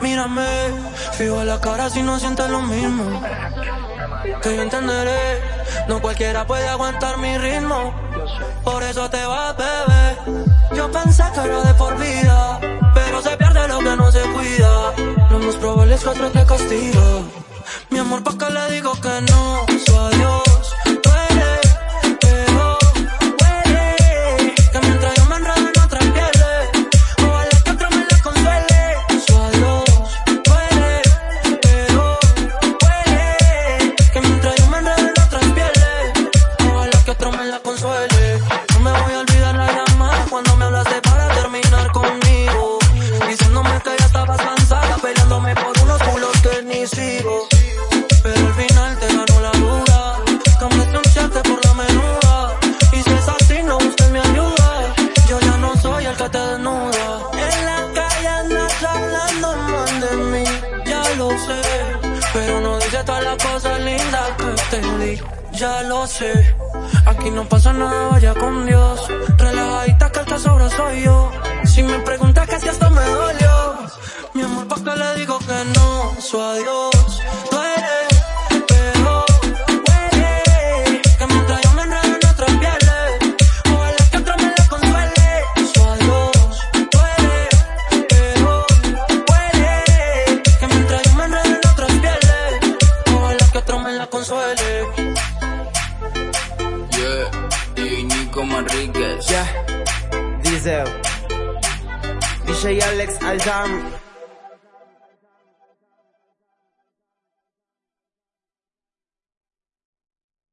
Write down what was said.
mírame. Fijo la cara si no sientes lo mismo. Que yo entenderé, no cualquiera puede aguantar mi ritmo. Por eso te va, bebé. Yo pensé que era de por vida, pero se pierde lo que no se cuida. Lo más probable es que otro te castiga. Mi amor, ¿pa' qué le digo que no? Su adiós. Pero no dice todas las cosas lindas que te di. Ya lo sé. Aquí no pasa nada, vaya con Dios. Relajadita que el que sobra soy yo. Si me preguntas que si esto me dolió. Mi amor, ¿por qué le digo que no? Su adiós. Manríquez. Yeah, Diesel. DJ Alex Aldam.